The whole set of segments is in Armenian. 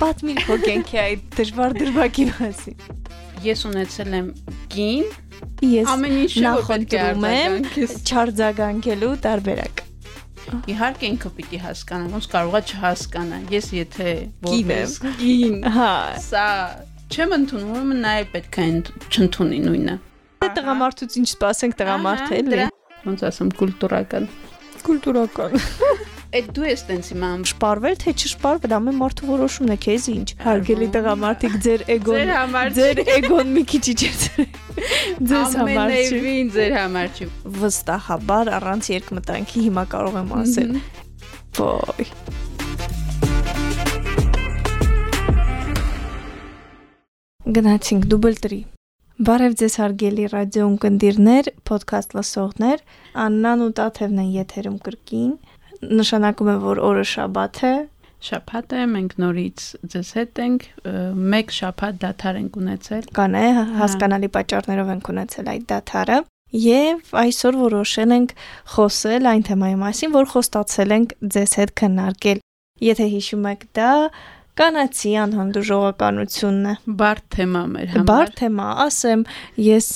Պատմիր քո կենքի այդ դժվար դրվագի մասին։ Ես ունեցել եմ կին, Ես ամեն ինչ նախընտրում եմ չարձագանքելու տարբերակ։ Իհարկե ինքը պիտի հասկանա, ոնց կարողա չհասկանա։ Ես եթե որպես կին, Հա, սա չեմ ընդունում, նա է պետք է ընդ- չընդունի նույնը։ տղամարդուց ինչ սպասենք տղամարդ էլի։ Ոնց ասեմ, կուլտուրական։ Կուլտուրական։ Այդ դու ես տենց հիմա Շպարվել թե չշպարվել, ամեն մարդու որոշումն է, քեզ ինչ։ Հարգելի տղամարդիկ, ձեր էգոն ձեր համար ձեր էգոն մի քիչ իջեցրեք։ Ձեզ համար չի։ ամենևին ձեր համար չի։ Վստահաբար առանց երկմտանքի հիմա կարող եմ ասել։ Ոյ։ Գնացինք դուբլ 3։ Բարև ձեզ հարգելի ռադիո ունկնդիրներ, ոդքասթ լսողներ, Աննան ու Տաթևն են եթերում կրկին։ Նշանակում է, որ օրը շաբաթ է, Շաբաթ է, մենք նորից ձեզ հետ ենք, մեկ շաբաթ դաթար ենք ունեցել։ կան է հասկանալի պատճառներով ենք ունեցել այդ դաթարը եւ այսօր որոշել ենք խոսել այն թեմայի մասին, որ խոստացել ենք ձեզ հետ քննարկել։ Եթե հիշում եք, դա կանացի անհանդուրժողականությունն է։ Բարդ թեմա մեր համար։ Բարդ թեմա, ասեմ, ես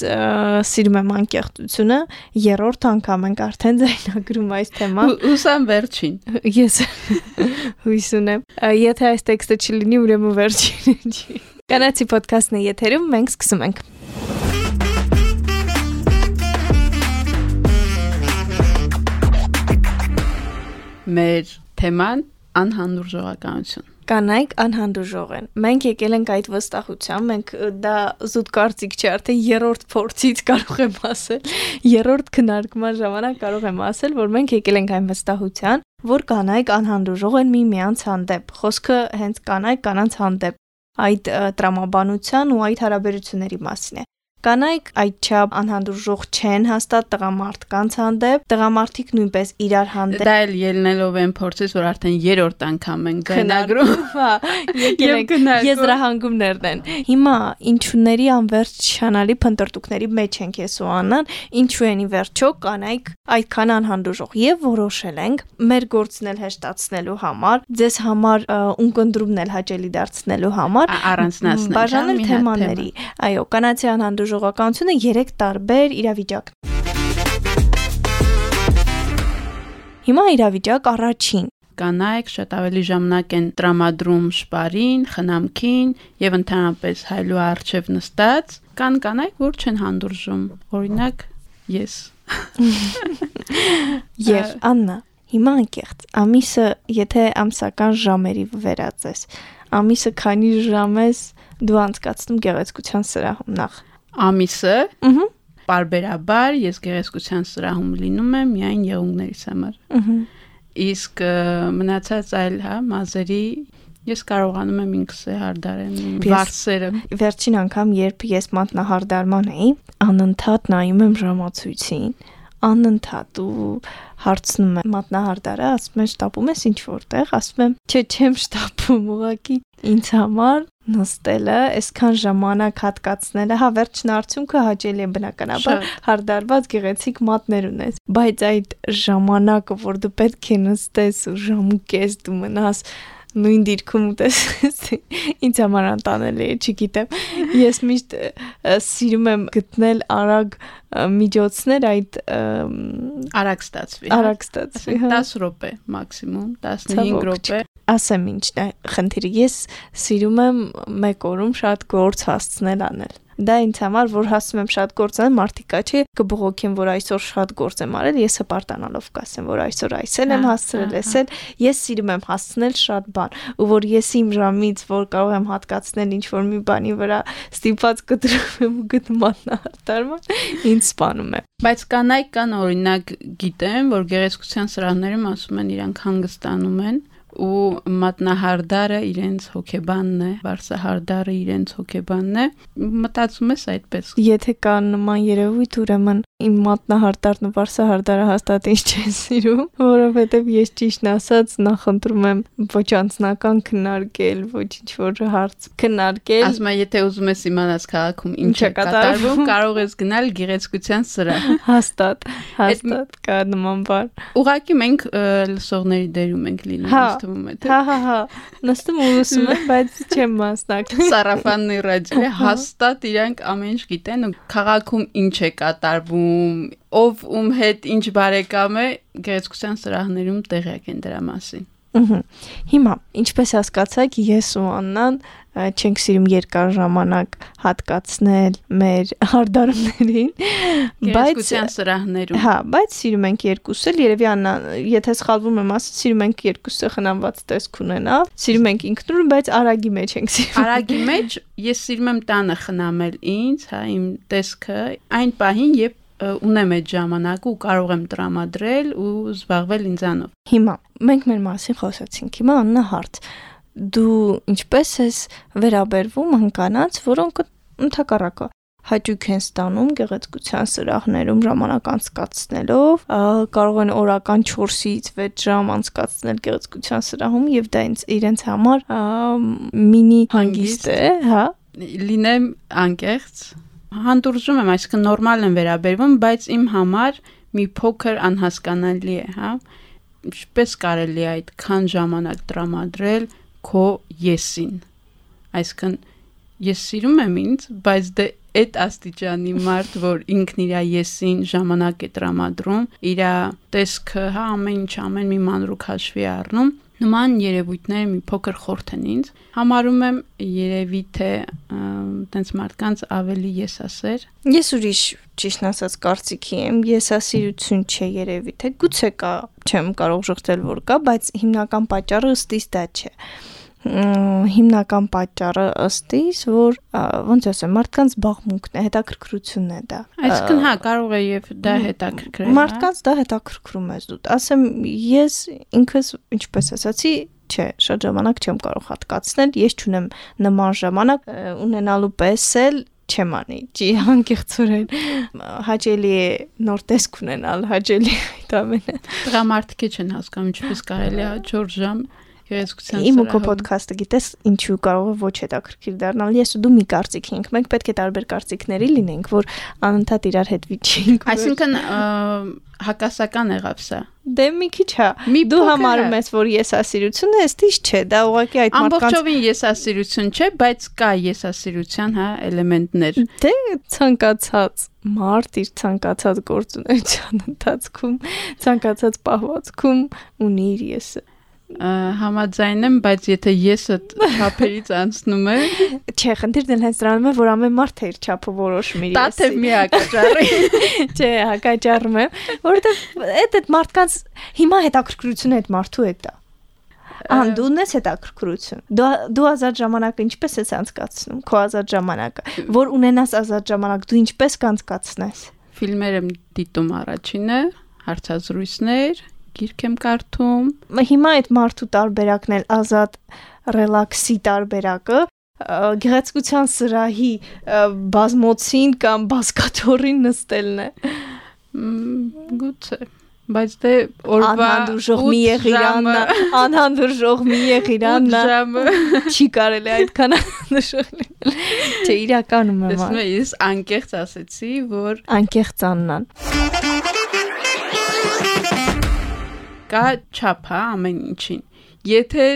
սիրում եմ անկեղծությունը, երրորդ անգամ ենք արդեն ձայնագրում այս թեման։ Ու- Ուսամ վերջին։ Ես հույս ունեմ։ Եթե այս տեքստը չլինի, ուրեմն վերջինը չի։ Կանացի ոդքասթն է եթերում, մենք սկսում ենք։ Մեր թեման անհանդուրժողականություն։ Կանայք անհանդուրժող են։ Մենք եկել ենք այդ վստահությամբ, մենք դա զուտ կարծիք չէ, արդեն երրորդ փորձից կարող եմ ասել, երրորդ քննարկման ժամանակ կարող եմ ասել, որ մենք եկել ենք այն վստահության, որ կանայք անհանդուրժող են միմյանց հանդեպ։ Խոսքը հենց կանայք կանանց հանդեպ այդ տրամաբանության ու այդ հարաբերությունների մասին է։ Կանայք այդչափ անհանդուրժող չեն հաստատ տղամարդկանց հանդեպ, տղամարդիկ նույնպես իրար հանդեպ Դա էլ ելնելով են փորձից, որ արդեն երրորդ անգամ ենք ձայնագրում։ Հա, եկել քննարկում։ եզրահանգումներն են։ Հիմա ինչուների անverջ չանալի փնտրտուքների մեջ ենք ես ու Աննան, ինչու են ի վերջո կանայք այդքան անհանդուրժող եւ որոշել ենք մեր գործն էլ հեշտացնելու համար, ձեզ համար ունկնդրումն էլ հաճելի դարձնելու համար Ա- առանձնացնել, բաժանել հա, թեմաների։ Այո, կանացի անհանդուրժողականությունը 3 տարբեր իրավիճակ։ Հիմա իրավիճակ առաջին Կանայք շատ ավելի ժամանակ են տրամադրում շպարին, խնամքին եւ ընդհանրապես հայլու արժև նստած։ Կան կանայք, որ չեն հանդուրժում։ Օրինակ, ես։ Եվ Աննա, հիմա անկեղծ, ամիսը, եթե ամսական ժամերի վերածես, ամիսը քանի ժամ ես դու անցկացնում գեղեցկության սրահում նախ։ Ամիսը Ահա։ Պարբերաբար ես գեղեցկության սրահում լինում եմ միայն եղունգներիս համար։ Ահա։ Իսկ մնացած այլ, հա, մազերի ես կարողանում եմ ինքս է հարդարեմ վարսերը։ Վերջին անգամ, երբ ես մատնահարդարման էի, անընդհատ նայում եմ ժամացույցին, անընդհատ ու հարցնում եմ մատնահարդարը, ասում եմ շտապում ես ինչ որտեղ, ասում եմ, չէ, չեմ շտապում, ուղղակի ինձ համար նստելը, այսքան ժամանակ հատկացնելը, հա վերջն արդյունքը հաճելի է բնականաբար, հարդարված գեղեցիկ մատներ ունես, բայց այդ ժամանակը, որ դու պետք է նստես ու ժամուկես դու մնաս նույն դիրքում ուտես ինձ համար անտանելի է, չգիտեմ։ Ես միշտ սիրում եմ գտնել արագ միջոցներ այդ Արագ ստացվի։ հա։ արագ ստացվի, հա։ 10 րոպե մաքսիմում, 15 Ցավոք րոպե։ Ասեմ ինչն է խնդիրը։ Ես սիրում եմ մեկ օրում շատ գործ հասցնել անել։ Դա ինձ համար, որ հասցում եմ շատ գործ անել, մարդիկա չի կբողոքեն, որ այսօր շատ գործ եմ արել, ես հպարտանալով կասեմ, որ այսօր այսել եմ Հա, հասցրել, հա, էսել, ես սիրում եմ հասցնել շատ բան, ու որ ես իմ ժամից, որ կարող եմ հատկացնել ինչ որ մի բանի վրա ստիպված կտրում եմ ու գտնում անհարտարման, ինձ սպանում է։ Բայց կանայք կան օրինակ գիտեմ, որ գեղեցկության սրահներում ասում են իրանք հանգստանում են ու մատնահարդարը իրենց հոկեբանն է, վարսահարդարը իրենց հոկեբանն է։ Մտածում ես այդպես։ Եթե կա նման երևույթ, ուրեմն իմ մատնահարդարն ու վարսահարդարը հաստատ ինձ չեն սիրում, որովհետև ես ճիշտն ասած նախընտրում եմ ոչ անձնական քննարկել, ոչ ինչ որ հարց քննարկել։ Ասում եմ, եթե ուզում ես իմանալ քաղաքում ինչ է կատարվում, կարող ես գնալ գեղեցկության սրահ։ Հաստատ, հաստատ կա նման բան։ Ուղղակի մենք լսողների դերում ենք լինում, Հա, թվում է, թե Հա, հա, հա։ Նստում ու լսում եմ, բայց չեմ մասնակցում։ Սարաֆանների ռադիոյի հաստատ իրանք ամեն ինչ գիտեն ու քաղաքում ինչ է կատարվում, ով ում հետ ինչ բարեկամ է, գեղեցկության սրահներում տեղյակ են դրա մասին։ Ահա։ Հիմա, ինչպես հասկացաք, ես ու Աննան չենք սիրում երկար ժամանակ հատկացնել մեր հարդարումներին, բայց սրահներում։ հա, բայց սիրում ենք երկուսը, երևի Աննա, եթե սխալվում եմ, ասած սիրում ենք երկուսը խնամված տեսք ունենա, սիրում ենք ինքնուրույն, բայց արագի մեջ ենք սիրում։ Արագի մեջ ես սիրում եմ տանը խնամել ինձ, հա, իմ տեսքը այն պահին, երբ ունեմ այդ ժամանակը ու կարող եմ տրամադրել ու զբաղվել ինձանով։ Հիմա մենք մեր մասին խոսացինք։ Հիմա Աննա հարց։ Դու ինչպես ես վերաբերվում հնկանաց, որոնք ընդհակառակը հաճույք են ստանում գեղեցկության սրահներում ժամանակ անցկացնելով, կարող են օրական 4-ից 6 ժամ անցկացնել գեղեցկության սրահում եւ դա ինձ իրենց համար մինի հանգիստ է, հա։ Լինեմ անկեղծ, հանդուրժում եմ, այսինքն նորմալ եմ վերաբերվում, բայց իմ համար մի փոքր անհասկանալի է, հա։ Ինչպես կարելի է այդքան ժամանակ տրամադրել քո եսին։ Այսինքն ես սիրում եմ ինձ, բայց դե այդ աստիճանի մարդ, որ ինքն իր եսին ժամանակ է տրամադրում, իր տեսքը, հա, ամեն ինչ, ամեն մի մանրուք հաշվի առնում, նման երևույթները մի փոքր խորթ են ինձ։ Համարում եմ երևի թե տենց մարդկանց ավելի եսասեր։ Ես ուրիշ ճիշտ ասած կարծիքի եմ, եսասիրություն չէ երևի, թե գուցե կա, չեմ կարող շղթել որ կա, բայց հիմնական պատճառը ըստիս դա չէ մ, հիմնական պատճառը ըստ իս, որ ոնց ասեմ, մարդկանց բաղմունքն է, հետաքրքրությունն է դա։ Այսինքն հա, կարող է եւ դա հետաքրքրել։ հա։ Մարդկանց դա հետաքրքրում է զուտ։ Ասեմ, ես ինքս ինչպես ասացի, չէ, շատ ժամանակ չեմ կարող հատկացնել, ես չունեմ նման ժամանակ ունենալու պես էլ չեմ անի, ջի անկեղծորեն հաճելի է նոր տեսք ունենալ, հաճելի է այդ ամենը։ Տղամարդիկ չեն հասկանում ինչպես կարելի է 4 ժամ գեղեցկության Իմ ու քո սրահում։ ոդքասթը գիտես ինչու կարող է ոչ հետաքրքիր դառնալ։ Ես ու դու մի կարծիք ենք, մենք պետք է տարբեր կարծիքների լինենք, որ անընդհատ իրար հետ վիճենք։ Այսինքն հակասական եղավ սա։ դե մի քիչ հա։ Դու համարում ես, որ եսասիրությունը էստիշ չէ, դա ուղղակի այդ մարդկանց Ամբողջովին եսասիրություն չէ, բայց կա եսասիրության, հա, էլեմենտներ։ Դե ցանկացած մարդ իր ցանկացած գործունեության ընթացքում, ցանկացած պահվածքում ունի իր եսը։ Համաձայն եմ, բայց եթե եսը թափերից անցնում է, Չէ, խնդիրն էլ հենց դրանում է, որ ամեն մարդ է իր չափը որոշում իր տաթե մի հակաճառի։ Չէ, հակաճառում եմ, որովհետև այդ այդ մարդկանց հիմա հետաքրքրությունը այդ մարդու հետ է։ Ան դու ունես հետաքրքրություն։ Դու դու ազատ ժամանակը ինչպես ես անցկացնում, քո ազատ ժամանակը, որ ունենաս ազատ ժամանակ, դու ինչպես կանցկացնես։ Ֆիլմեր եմ դիտում առաջինը, հարցազրույցներ, գիրք եմ կարդում։ Հիմա այդ մարդու տարբերակն էլ ազատ ռելաքսի տարբերակը գեղեցկության սրահի բազմոցին կամ բասկաթորին նստելն է։ Գուցե, բայց դե օրվա Անհանդուրժող մի եղիրաննա, անհանդուրժող մի եղիրաննա։ Չի կարելի այդքան լինել։ Չէ, իրականում եմ։ Տեսնում ա- ես, ես անկեղծ ասեցի, որ Անկեղծ Աննան։ կա չափ, հա, ամեն ինչին։ Եթե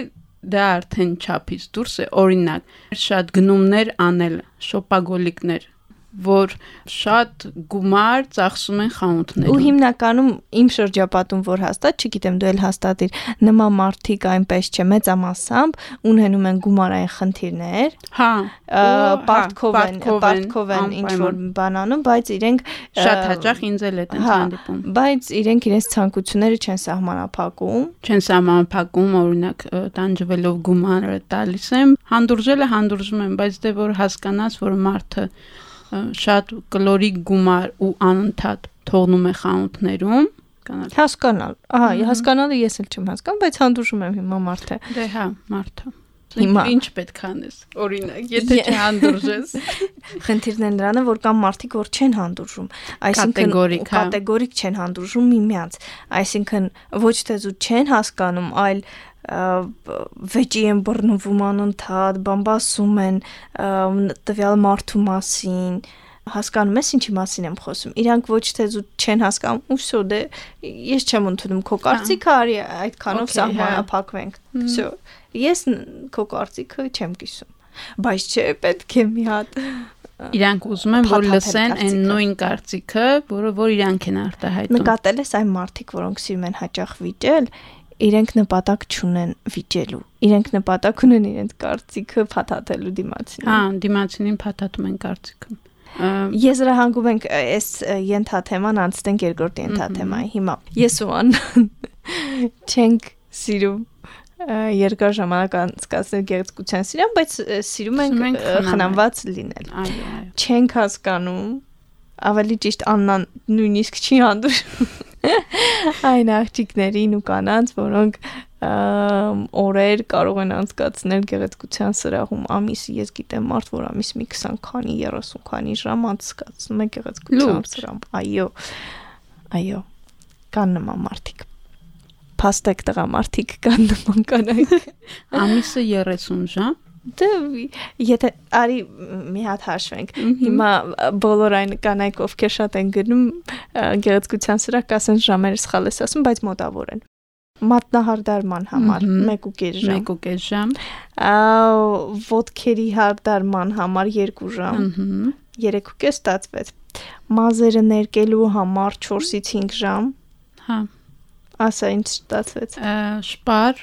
դա արդեն չափից դուրս է, օրինակ, շատ գնումներ անել, շոպագոլիկներ, որ շատ գումար ծախսում են խանութներում։ Ու հիմնականում իմ շրջապատում որ հաստատ, չգիտեմ, դու էլ հաստատիր, նման մարդիկ այնպես չէ, մեծամասամբ ունենում են գումարային խնդիրներ, Հա, հա, պարտքով են, պարտքով են, ինչ որ բան անում, բայց իրենք շատ հաճախ ինձ էլ է տենց հա, հանդիպում։ բայց իրենք իրենց ցանկությունները չեն սահմանափակում։ Չեն սահմանափակում, օրինակ, տանջվելով գումարը տալիս եմ, հանդուրժելը հանդուրժում եմ, բայց դե որ հասկանաս, որ մարդը շատ կլորիկ գումար ու անընդհատ թողնում է խանութներում, հասկանալ։ Հասկանալ։ Ահա, հասկանալը ես էլ չեմ հասկանում, բայց հանդուրժում եմ հիմա մարդը։ Դե հա, մարդը։ Հիմա- ինչ պետք է անես։ Օրինակ, եթե չհանդուրժես, Խնդիրն է նրանը, որ կան մարդիկ, որ չեն հանդուրժում։ Կատեգորիկ, հա։ կատեգորիկ չեն հանդուրժում միմյանց։ Այսինքն ոչ թե զուտ չեն հասկանում, այլ վեճի են բռնվում անընդհատ, բամբասում են ա, տվյալ մարդու մասին, հասկանում ես ինչի մասին եմ խոսում։ Իրանք ոչ թե զուտ չեն հասկանում, ու всё, դե ես չեմ ընդունում քո կարծիքը, արի այդքանով Okay, հա։ սահմանափակվենք։ Մհմ։ Всё։ Ես ն- քո կարծիքը չեմ կիսում։ Բայց չէ, պետք է մի հատ իրանք ուզում են որ Փաթաթել լսեն այն կարծիքը։ նույն կարծիքը, որը որ իրանք են արտահայտում։ նկատել ես այն մարդիկ, որոնք սիրում են հաճախ վիճել, իրենք նպատակ չունեն վիճելու։ Իրենք նպատակ ունեն իրենց կարծիքը փաթաթելու դիմացին։ Հա, դիմացինին փաթաթում են կարծիքը։ Ա, Եզրահանգում ենք այս ենթաթեման անցնենք երկրորդ ենթաթեմայի։ Հիմա ես ու Ան չենք սիրում երկար ժամանակ անցկացնել գեղեցկության սիրան, բայց սիրում ենք խնամված լինել։ Այո, այո։ չենք հասկանում ավելի ճիշտ Աննան նույնիսկ չի հանդուրժում այն աղջիկներին ու կանանց, որոնք օրեր կարող են անցկացնել գեղեցկության սրահում ամիս ես գիտեմ մարդ որ ամիս մի 20 քանի 30 քանի ժամ անցկացնում է գեղեցկության սրահում այո այո կան նման մարդիկ փաստեք տղամարդիկ կան նման կանայք Ամիսը 30 ժամ։ դե եթե արի մի հատ հաշվենք Հիմա բոլոր այն կանայք ովքեր շատ են գնում գեղեցկության սրա կասեն ժամերը սխալ ես ասում, բայց մոտավոր են։ Մատնահարդարման համար Մհմ։ 1.5 ժամ։ 1.5 ժամ։ ոդքերի հարդարման համար 2 ժամ։ Ահա։ 3.5 ստացվեց։ Մազերը ներկելու համար 4-ից 5 ժամ։ Հա։ Ասա ինչ ստացվեց։ Շպար։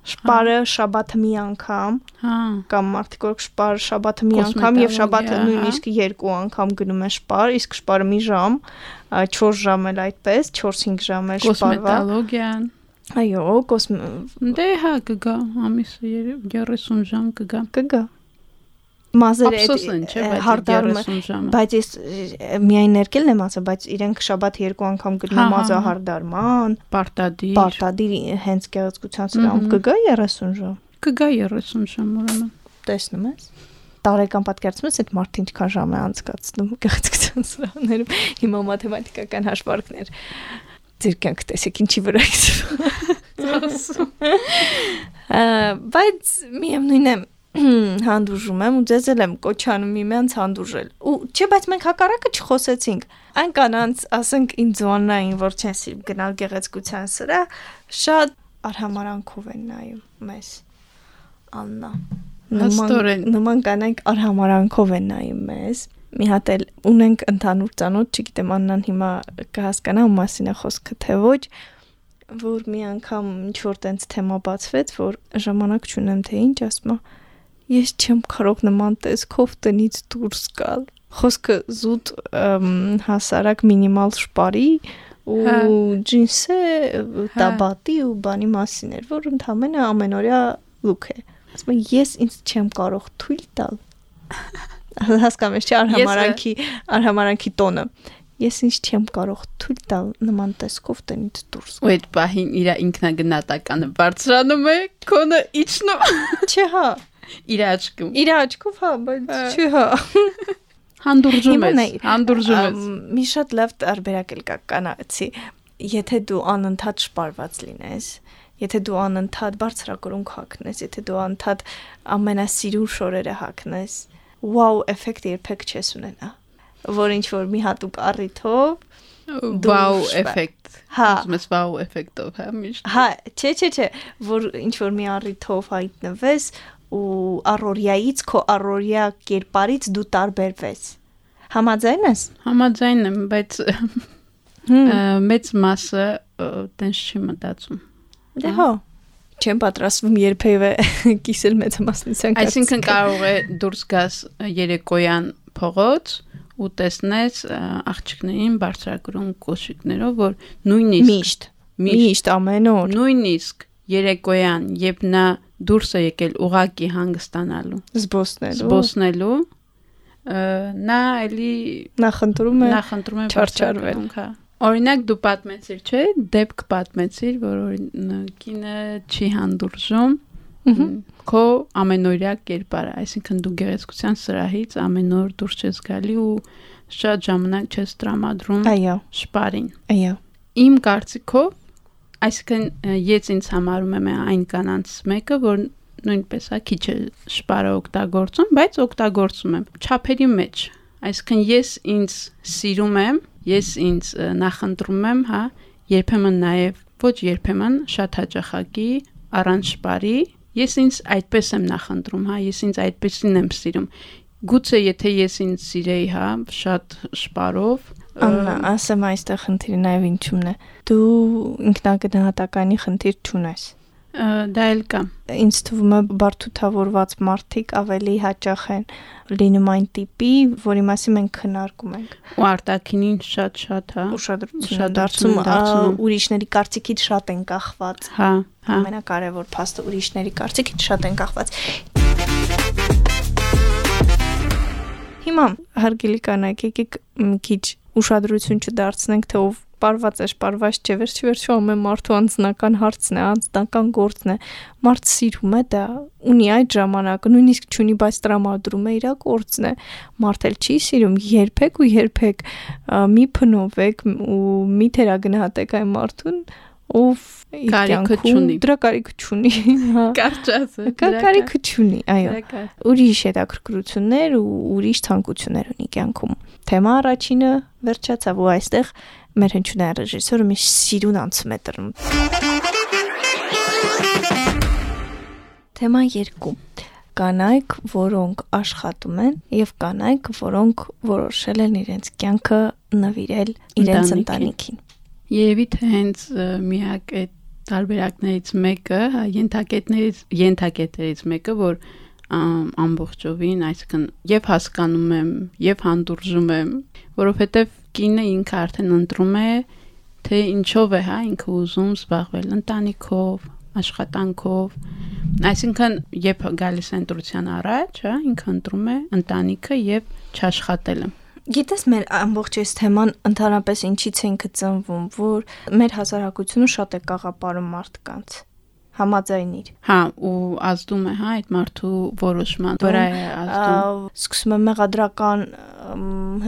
Շպարը շաբաթը մի անգամ, Հա։ կամ մարդիկ որ շպար շաբաթը մի անգամ եւ շաբաթը նույնիսկ երկու անգամ գնում են շպար, իսկ շպարը մի ժամ, 4 ժամ էլ այդպես, 4-5 ժամ էլ շպարվա։ Կոսմետոլոգիան։ Այո, կոսմ Դե հա կգա, ամիսը երբ 30 ժամ կգա։ կգա։ Մազերը հարդարումը 30 ժամը։ Բայց ես միայն ներկելն եմ ասա, բայց իրենք շաբաթ երկու անգամ Հա, գնում հա, մազա հա։ հարդարման, Պարտադիր։ պարտադիր հենց գեղեցկության սրահում կգա 30 ժամ։ Կգա 30 ժամ ուրեմն։ Տեսնում ես։ Տարեկան պատկերացնում ես այդ մարդը ինչքան ժամ է անցկացնում գեղեցկության սրահներում։ Հիմա մաթեմատիկական հաշվարկներ։ Ձեր կյանքը տեսեք ինչի վրա է։ Բայց միևնույն է հանդուրժում եմ ու ձեզ էլ եմ կոչանում իմանց հանդուրժել։ Ու չէ, բայց մենք հակառակը չխոսեցինք։ Այն կանանց, ասենք ինձոնային, որ չեն սիրում գնալ գեղեցկության սրա, շատ արհամարանքով են նայում մեզ։ Աննա։ Հաստորեն։ նման կանայք արհամարանքով են նայում մեզ։ Մի հատ էլ ունենք ընդհանուր ծանոթ, չգիտեմ Աննան հիմա կհասկանա ում մասին է խոսքը, թե ոչ, որ մի անգամ ինչ որ տենց թեմա բացվեց, որ ժամանակ չունեմ թե ինչ, ասում է, ես չեմ կարող նման տեսքով տնից դուրս գալ։ Խոսքը զուտ հասարակ մինիմալ շպարի ու Հա։ ջինսը Հա։ տաբատի ու բանի մասին էր, որ ընդհանրապես ամենօրյա լուք է։ Ասում եմ, ես ինձ չեմ կարող թույլ տալ։ Հասկանում ես, չէ, արհամարանքի արհամարանքի տոնը։ Ես ինձ չեմ կարող թույլ տալ նման տեսքով տնից դուրս Ու այդ պահին իր ինքնագնահատականը բարձրանում է, քոնը իջնում Չէ, հա։ իր աչքում։ Իր աչքով հա, բայց Հա։ չի հա։ Հանդուրժում ես, հանդուրժում ես։ Մի շատ լավ տարբերակ էլ կա կանացի։ Եթե դու անընդհատ շպարված լինես, եթե դու անընդհատ բարձրակրունկ հագնես, եթե դու անընդհատ ամենասիրուն շորերը հագնես, վաու էֆեկտ երբեք չես ունենա որ ինչ որ մի հատուկ առիթով շպա- էֆեկտ։ հա ես վաու էֆեկտով, հա, միշտ։ հա չէ չէ չէ որ ինչ որ մի առիթով հայտնվես ու առորիայից քո առորիա կերպարից դու տարբերվես համաձայն ես Համաձայն եմ, բայց մեծ մասը տենց չի մտածում։ Դե հա չեմ պատրաստվում երբևէ կիսել մեծամասնության Այսինքն կարծիքը։ կարող է դուրս գաս երեկոյան փողոց ու տեսնես աղջիկներին բարձրակրում կոշիկներով, որ նույնիսկ միշտ միշտ ամեն օր նույնիսկ երեկոյան, երբ նա դուրս է եկել ուղակի հանգստանալու, զբոսնելու զբոսնելու, նա էլի նախընտրում է նախընտրում է չարչարվել։ հա։ Օրինակ դու պատմեցիր, չէ՞, դեպք պատմեցիր, որ օրինակ կինը չի հանդուրժում քո ամենօրյա կերպարը, այսինքն դու գեղեցկության սրահից ամեն օր դուրս ես գալի ու շատ ժամանակ չես տրամադրում Այո, շպարին։ այո։ Իմ կարծիքով, այսինքն ես ինձ համարում եմ այն կանանց մեկը, որ նույնպես հա քիչ է շպարը օգտագործում, բայց օգտագործում եմ չափերի մեջ։ Այսինքն ես ինձ սիրում եմ, ես ինձ նախընտրում եմ, հա, երբեմն նաև ոչ երբեմն շատ հաճախակի առանց շպարի ես ինձ այդպես եմ նախընտրում, հա, ես ինձ այդպեսին եմ սիրում։ Գուցե եթե ես ինձ սիրեի, հա, շատ շպարով, Աննա, ասեմ այստեղ խնդիրը նաև ինչումն է։ Դու ինքնագնահատականի խնդիր չունես։ դա էլ կա։ Ինձ թվում է բարթութավորված մարդիկ ավելի հաճախ են լինում այն տիպի, որի մասին մենք քննարկում ենք։ Ու արտակինին շատ-շատ, հա։ Ուշադրություն դարձում են դարձնում։ ա, ուրիշների կարծիքից շատ են կախված։ Հա, հա։ Ամենակարևոր փաստը ուրիշների կարծիքից շատ են կախված։ Հիմա հարգելի կանայք, եկեք մի քիչ ուշադրություն չդարձնենք, թե ով պարված է, պարված չէ, վերջի վերջո ամեն մարդու անձնական հարցն է, անձնական գործն է։ Մարդ սիրում է դա, ունի այդ ժամանակը, նույնիսկ չունի, բայց տրամադրում է իր գործն է։ Մարդ էլ չի սիրում, երբեք ու երբեք մի փնովեք ու մի թերագնահատեք այն մարդուն, ով կյանքում չունի։ Դրա կարիքը չունի, հա։ Կարճացը։ Կա կարիքը չունի, այո ուրիշ հետաքրքրություններ ու ուրիշ ցանկություններ ունի կյանքում։ Թեմա առաջինը վերջացավ ու այստեղ մեր հնչյունային ռեժիսորը մի սիրուն անցում է տրում։ Թեմա 2 կանայք, որոնք աշխատում են եւ կանայք, որոնք որոշել են իրենց կյանքը նվիրել իրենց ընտանիքին։ Երևի թե հենց միակ այդ տարբերակներից մեկը, ենթակետներից ենթակետներից մեկը, որ ամ, ամբողջովին, այսինքն եւ հասկանում եմ, եւ հանդուրժում եմ, որովհետեւ կինը ինքը արդեն ընտրում է թե ինչով է, հա, ինքը ուզում զբաղվել ընտանիքով, աշխատանքով։ Այսինքն, երբ գալիս է ընտրության առաջ, հա, ինքը ընտրում է ընտանիքը եւ չաշխատելը։ Գիտես մեր ամբողջ այս թեման ընդհանրապես ինչից են գծնվում, որ մեր հասարակությունը շատ է կաղապարում մարդկանց համաձայնիր։ Հա, ու ազդում է, հա, այդ մարդու որոշման վրա է ազդում։ Սկսում է մեղադրական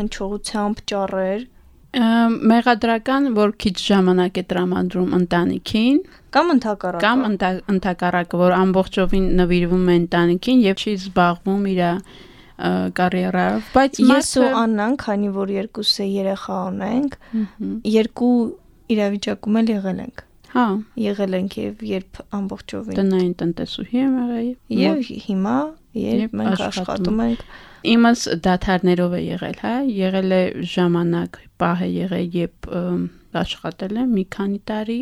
հնչողությամբ ճառեր Մեղադրական, որ քիչ ժամանակ է տրամադրում ընտանիքին, կամ ընդհակառակը։ կամ ընդհակառակը, որ ամբողջովին նվիրվում է ընտանիքին եւ չի զբաղվում իր կարիերայով, բայց ես ու Աննան, քանի որ երկուսը երեխա ունենք, երկու իրավիճակում էլ եղել ենք։ հա, Եղել ենք եւ երբ ամբողջովին տնային տնտեսուհի եմ եղել եւ հիմա երբ մենք աշխատում ենք Իմս դաթարներով է եղել, հա, եղել է ժամանակ, պահ է եղել, երբ աշխատել եմ մի քանի տարի,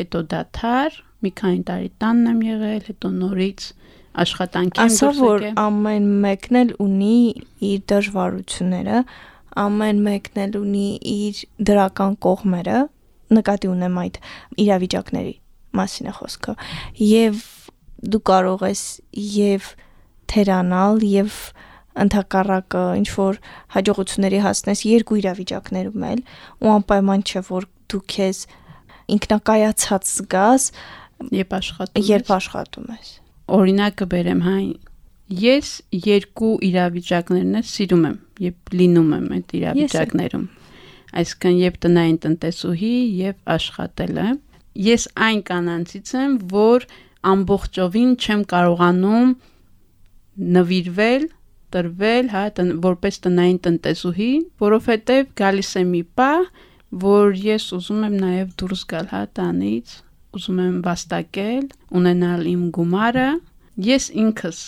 հետո դաթար, մի քանի տարի տանն եմ եղել, հետո նորից աշխատանքի եմ ասա որ ամեն մեկն էլ ունի իր դժվարությունները, ամեն մեկն էլ ունի իր դրական կողմերը, նկատի ունեմ այդ իրավիճակների մասին է խոսքը։ Եվ դու կարող ես եւ թերանալ եւ ընդհակառակը ինչ որ հաջողությունների հասնես երկու իրավիճակներում էլ ու անպայման չէ որ դու քեզ ինքնակայացած զգաս Երբ աշխատում երբ ես։ աշխատում ես օրինակը բերեմ, հա, ես երկու իրավիճակներն էլ սիրում եմ, երբ լինում եմ այդ իրավիճակներում։ Այսինքն, երբ տնային տնտեսուհի եւ աշխատելը, ես այն կանանցից եմ, որ ամբողջովին չեմ կարողանում նվիրվել, տրվել, հա, տն, որպես տնային տնտեսուհի, որովհետեւ գալիս է մի պահ, որ ես ուզում եմ նաեւ դուրս գալ հա տանից, ուզում եմ վաստակել, ունենալ իմ գումարը, ես ինքս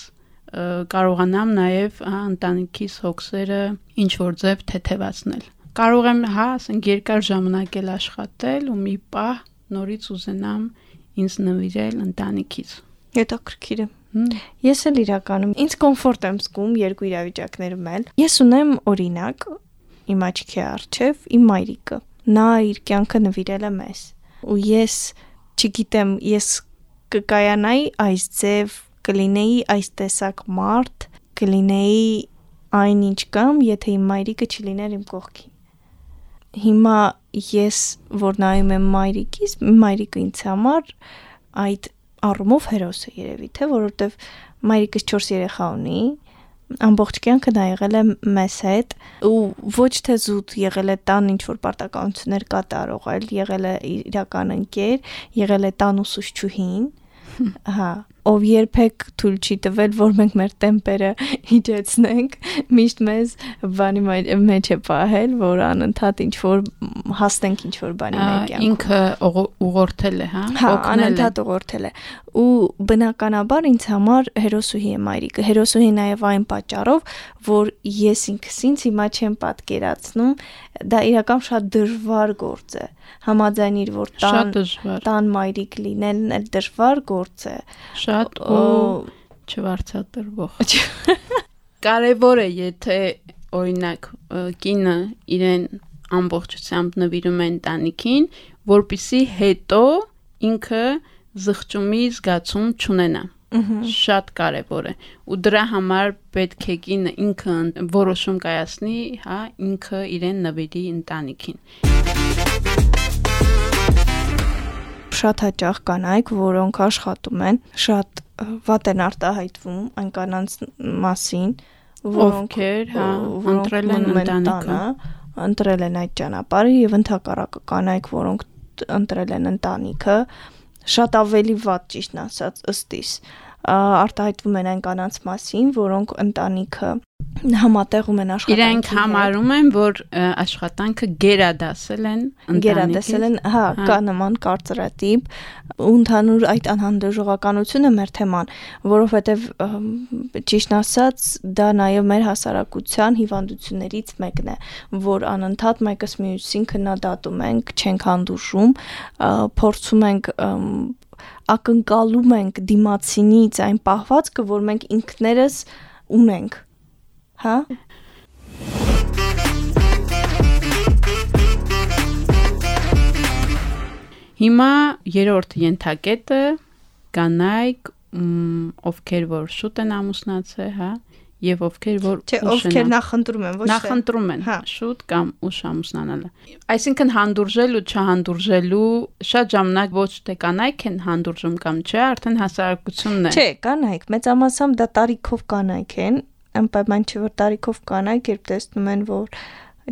կարողանամ նաև ընտանիքիս հոգսերը ինչ որ ձև թեթևացնել։ Կարող եմ, հա, ասենք երկար ժամանակ էլ աշխատել ու մի պահ նորից ուզենամ ինձ նվիրել ընտանիքիս։ հետաքրքիր է Ես էլ իրականում ինձ կոմֆորտ եմ զգում երկու իրավիճակներում էլ։ Ես ունեմ օրինակ իմ աչքի առջև իմ մայրիկը։ Նա իր կյանքը նվիրել է մեզ։ Ու ես չգիտեմ, ես կկայանայի այս ձև, կլինեի այս տեսակ մարդ, կլինեի այնինչ կամ, եթե իմ մայրիկը չլիներ իմ կողքին։ Հիմա ես որ նայում եմ մայրիկից, մայրիկը ինձ համար այդ առումով հերոս է երևի, թե որովհետև մայրիկս 4 երեխա ունի, ամբողջ կյանքը նա եղել է մեզ հետ ու ոչ թե զուտ եղել է տան ինչ որ պարտականություններ կատարող, այլ եղել է իրական ընկեր, եղել է տան ուսուցչուհին, հա, ով երբեք թույլ չի տվել, որ մենք մեր տեմպերը իջեցնենք, միշտ մեզ բանի մեջ է պահել, որ անընդհատ ինչ որ հասնենք ինչ որ բանի մեր կյանքում։ Ինքը ուղղորդել է, հա, հա, անընդհատ ուղղորդել է ու բնականաբար ինձ համար հերոսուհի է մայրիկը։ Հերոսուհի նաև այն պատճառով, որ ես ինքս ինձ հիմա չեմ պատկերացնում, դա իրական շատ դժվար գործ է։ Համաձայնիր, որ տան տան մայրիկ լինելն էլ դժվար գործ է։ Շատ ու չվարցատրվող։ Կարևոր է, եթե օրինակ կինը իրեն ամբողջությամբ նվիրում է ընտանիքին, որpիսի հետո ինքը զղջումի զգացում չունենա։ Շատ կարևոր է։ Ու դրա համար պետք է կինը ինքը որոշում կայացնի, հա, ինքը իրեն նվիրի ընտանիքին։ Շատ հաճախ կանայք, որոնք աշխատում են, շատ վատ են արտահայտվում այն կանանց մասին, որոնք հա, ընտրել են ընտանիքը, ընտրել են այդ ճանապարհը եւ ընդհակառակը կանայք, որոնք ընտրել են ընտանիքը, շատ ավելի վատ ճիշտն ասած ըստիս արտահայտվում են այն կանանց մասին, որոնք ընտանիքը համատեղում են աշխատանքի Իրանք համարում են, որ աշխատանքը գերադասել են ընտանիքի Գերադասել են, հա, հա, կա նման կարծրատիպ ու ընդհանուր այդ անհանդուրժողականությունը մեր թեման, որովհետև ճիշտ ասած դա նաև մեր հասարակության հիվանդություններից մեկն է, որ անընդհատ մեկս մյուսին քննադատում ենք, չենք հանդուրժում, փորձում ենք ակնկալում ենք դիմացինից այն պահվածքը, որ մենք ինքներս ունենք, հա? Հիմա երրորդ ենթակետը կանայք ովքեր որ շուտ են ամուսնացել, հա, եւ ովքեր որ Չէ, ովքեր նախընտրում են, ոչ թե նախընտրում են հա։ շուտ կամ ուշ ամուսնանալը։ Այսինքն հանդուրժել ու չհանդուրժելու շատ ժամանակ ոչ թե կանայք են հանդուրժում կամ չէ, արդեն հասարակությունն է։ Չէ, կանայք, մեծամասամբ դա տարիքով կանայք են, անպայման չէ որ տարիքով կանայք երբ տեսնում են որ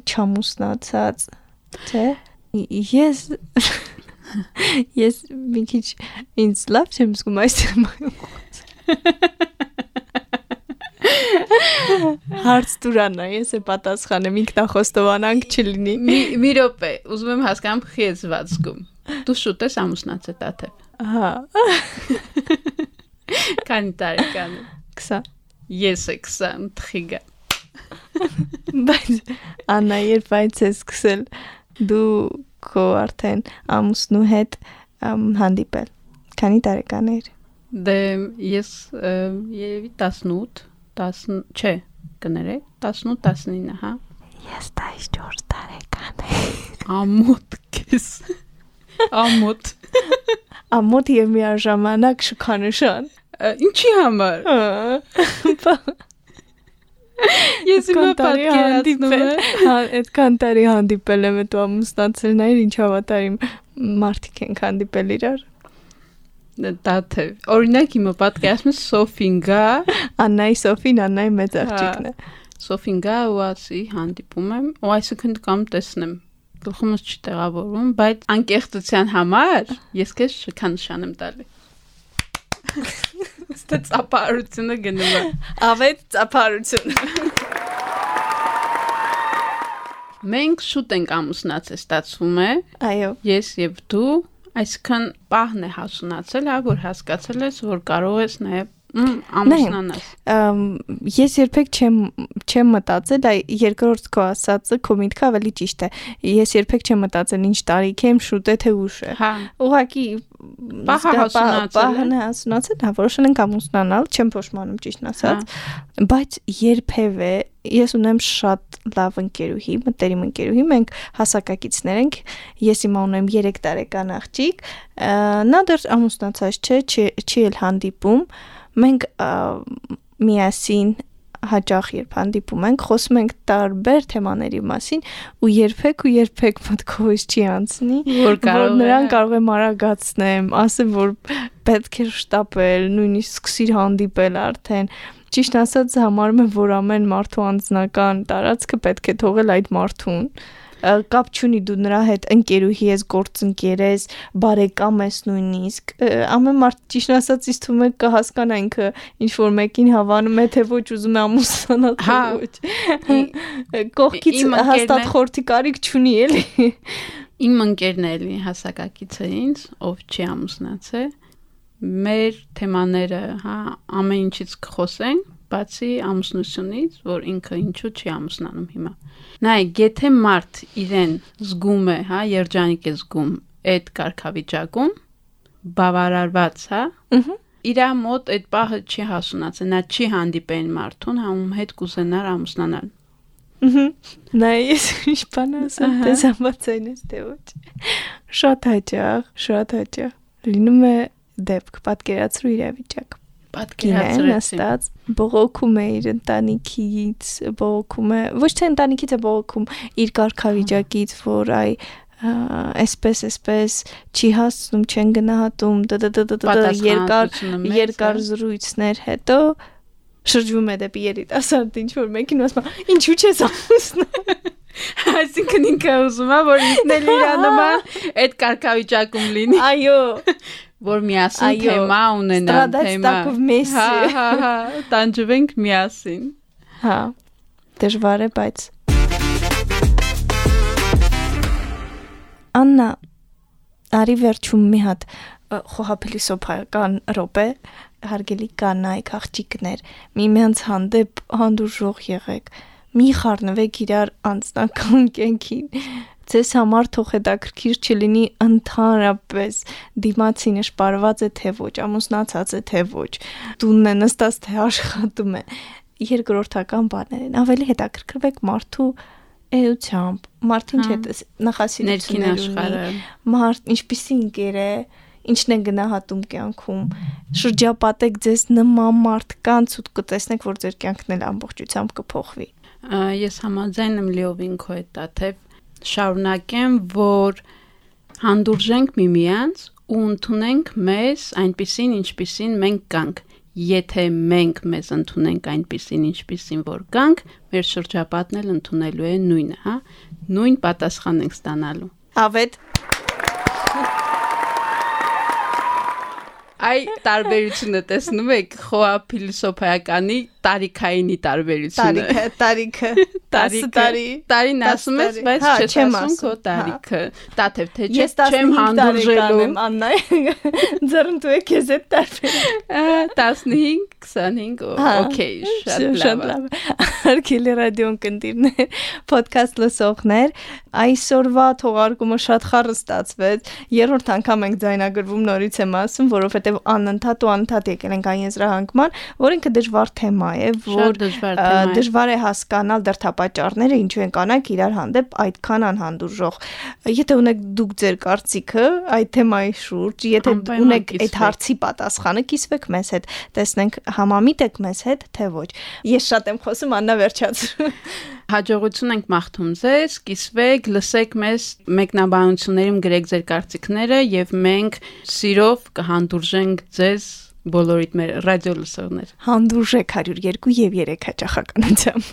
չամուսնացած, չէ։ Ես ես մի քիչ ինձ լավ չեմ զգում այս թեմայով։ Հարց դուրանա, ես է պատասխանեմ ինքնախոստովանանք չլինի։ Մի մի րոպե, ուզում եմ հասկանամ խի ես զգում։ Դու շուտ ես ամուսնացել տաթե։ Ահա։ Քանի տարեկան։ 20։ Ես է 20 թխիգա։ Բայց Աննա, երբ այդ ես սկսել, դու քո արդեն ամուսնու հետ հանդիպել։ Քանի տարեկան էր։ Դե ես երևի 18 10, չէ, կներեք, 18-19, հա։ Ես 14 տարեկան եմ։ Ամոթ քեզ։ Ամոթ։ Ամոթ եւ միաժամանակ շքանշան։ Ինչի համար։ Ես հիմա պատկերացնում եմ։ Հա, այդքան տարի հանդիպել եմ, դու ամուսնացել նայր ինչ հավատարիմ մարդիկ են հանդիպել իրար դա թե օրինակ հիմա պատկերացնում Սոֆին գա Աննայի Սոֆին Աննայի մեծ աղջիկն է Սոֆին գա ու ասի հանդիպում եմ ու այսինքն կամ տեսնեմ գլխումս չի տեղավորվում բայց անկեղծության համար ես քեզ շքանշան եմ տալի Ստե ծափարությունը գնում է ավետ ծափարությունը Մենք շուտ ենք ամուսնացել, ստացվում է։ Այո։ Ես եւ դու Այսքան պահն է հասունացել, հա, որ հասկացել ես, որ կարող ես նաև ամուսնանալ։ Ես երբեք չեմ չեմ մտածել, այ երկրորդ քո ասածը քո միտքը ավելի ճիշտ է։ Ես երբեք չեմ մտածել ինչ տարիք եմ, շուտ է թե ուշ է։ Հա։ Ուղղակի հասունացել։ Պահը հասունացել, հա, որոշել ենք ամուսնանալ, չեմ փոշմանում ճիշտն ասած, հա։ բայց երբևէ ես ունեմ շատ լավ ընկերուհի, մտերիմ ընկերուհի, մենք հասակակիցներ ենք։ Ես հիմա ունեմ 3 տարեկան աղջիկ։ Նա դեռ ամուսնացած չէ, չի էլ հանդիպում։ Մենք միասին հաճախ երբ հանդիպում ենք, խոսում ենք տարբեր թեմաների մասին ու երբեք ու երբեք մտքովից չի անցնի, որ կարող նրան կարող եմ արագացնեմ, ասեմ, որ պետք է շտապել, նույնիսկ սկսիր հանդիպել արդեն։ Ճիշտ ասած համարում եմ, որ ամեն մարդու անձնական տարածքը պետք է թողել այդ մարդուն կապ չունի դու նրա հետ ընկերուհի ես, գործընկեր ես, բարեկամ ես նույնիսկ։ Ամեն մարդ ճիշտ ասած ինձ թվում է կհասկանա ինքը ինչ որ մեկին հավանում է, թե ոչ ուզում է ամուսնանալ, թե Հա։ ոչ։ Կողքից հաստատ խորթի կարիք չունի էլի։ Իմ ընկերն էլի հասակակիցը ինձ, ով չի ամուսնացել, մեր թեմաները, հա, ամեն ինչից կխոսենք, բացի ամուսնությունից, որ ինքը ինչու չի ամուսնանում հիմա։ Նայ, եթե մարդ իրեն զգում է, հա, երջանիկ է զգում այդ կարգավիճակում, բավարարված, հա, Ահա։ իր մոտ այդ պահը չի հասունացել, նա չի հանդիպեն մարդուն, հա, ում հետ կուզենար ամուսնանալ։ Նա ես ինչ բան ասեմ, դες համաձայն ես թե ոչ։ Շատ հաճախ, շատ հաճախ լինում է դեպք պատկերացրու իրավիճակ։ Կինեն Պատկերացրեցի։ նստած բողոքում է իր ընտանիքից, բողոքում է, ոչ թե ընտանիքից է բողոքում, իր կարգավիճակից, որ այ այսպես այսպես չի հասնում, չեն գնահատում, դդդդդ երկար երկար զրույցներ հետո շրջվում է դեպի երիտասարդ ինչ որ մեկին ու ասում է, ինչու չես ամուսնա Այսինքն ինքը ուզում է, որ ինքն էլ իր նման այդ կարգավիճակում լինի, այո որ միասին թեմա ունենան, թեմա։ Հա, հա, հա, տանջվենք միասին։ հա դժվար է բայց Աննա արի վերջում մի հատ խոհափիլիսոփայական րոպե հարգելի կանայք աղջիկներ միմյանց հանդեպ հանդուրժող եղեք մի խառնվեք իրար անձնական կենքին ձեզ համար թող հետաքրքիր չլինի ընդհանրապես դիմացինը շպարված է թե ոչ ամուսնացած է թե ոչ տունն է նստած թե աշխատում է երկրորդական բաներ են ավելի հետաքրքրվեք մարդու էությամբ մարդին Հա։ չէ Ներքին նախասիրություններ ունի մարդ ինչպիսի ընկեր է ինչն է գնահատում կյանքում շրջապատեք ձեզ նման մարդկանց ու կտեսնեք որ ձեր կյանքն էլ ամբողջությամբ կփոխվի Ես համաձայն եմ լիովին քո հետ, թեև շարունակեմ, որ հանդուրժենք միմյանց ու ընդունենք մեզ այնպիսին, ինչպիսին մենք կանք։ Եթե մենք մեզ ընդունենք այնպիսին, ինչպիսին որ կանք, մեր շրջապատն էլ ընդունելու է նույնը, հա։ Նույն պատասխան ենք ստանալու։ ավետ Այ տարբերությունը տեսնում եք խոա փիլիսոփայականի տարիքայինի տարբերությունը։ տարիքը տարիքը 10 տարի Տարին 10 ասում ես, բայց Հա, չեմ ասում քո հա։ տարիքը։ Տաթև թե ես չեմ 15 տարեկան հանդուրժելու։ Աննա ձեռնտու եք ես այդ տարբեր Ա, 15, 25, օ- Հա, օքեյ, շատ է։ լավ Արկելի ռադիոն կնդիրներ ոդքասթ լսողներ այսօրվա թողարկումը շատ խառը ստացվեց երրորդ անգամ ենք ձայնագրվում նորից եմ ասում որովհետև անընդհատ ու անընդհատ եկել ենք այն եզրահանգման որ ինքը դժվար թեմա է որ դժվար է։ հասկանալ դրթապաճառները ինչու են կանայք իրար հանդեպ այդքան անհանդուրժող եթե ունեք դուք ձեր կարծիքը այդ թեմայի շուրջ եթե ունեք այդ հարցի պատասխանը կիսվեք մեզ հետ տեսնենք համամիտ եք մեզ հետ թե ոչ ես շատ եմ խոսում Աննա վերջացրու Հաջողություն ենք մաղթում ձեզ, կիսվեք, լսեք մեզ մեկնաբանություններում գրեք ձեր կարծիքները եւ մենք սիրով կհանդուրժենք ձեզ բոլորիդ մեր ռադիո լսողներ։ Հանդուրժեք 102 եւ 3 հաճախականությամբ։